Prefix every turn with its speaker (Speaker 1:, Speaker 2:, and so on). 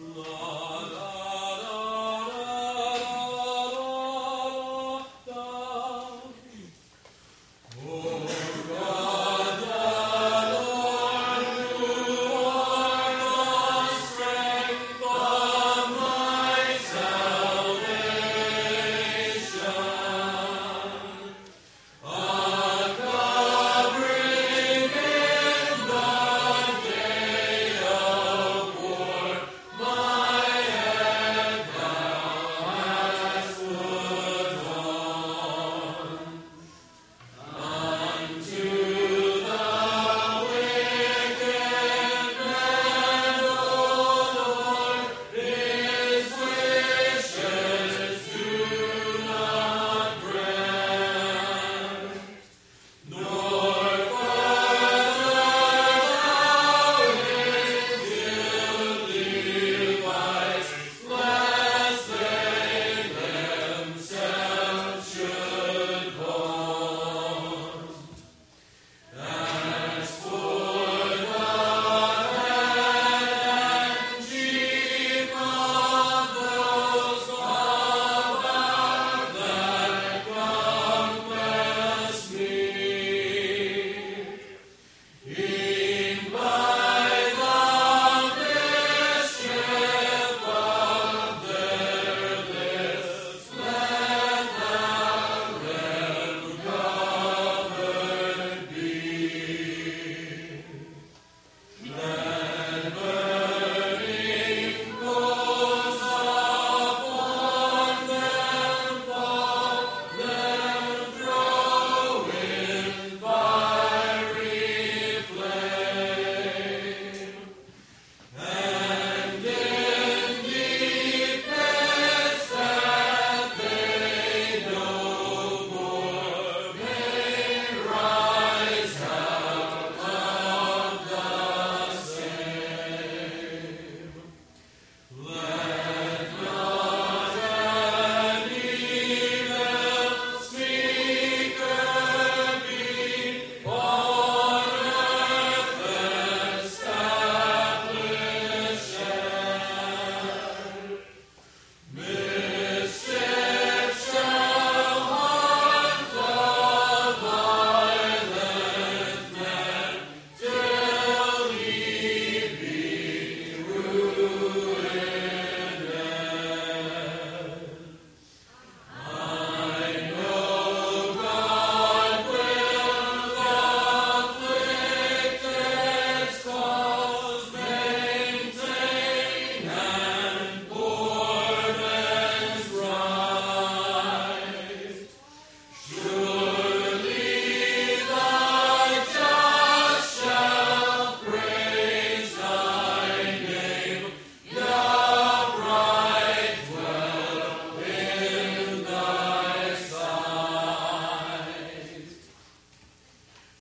Speaker 1: Lord.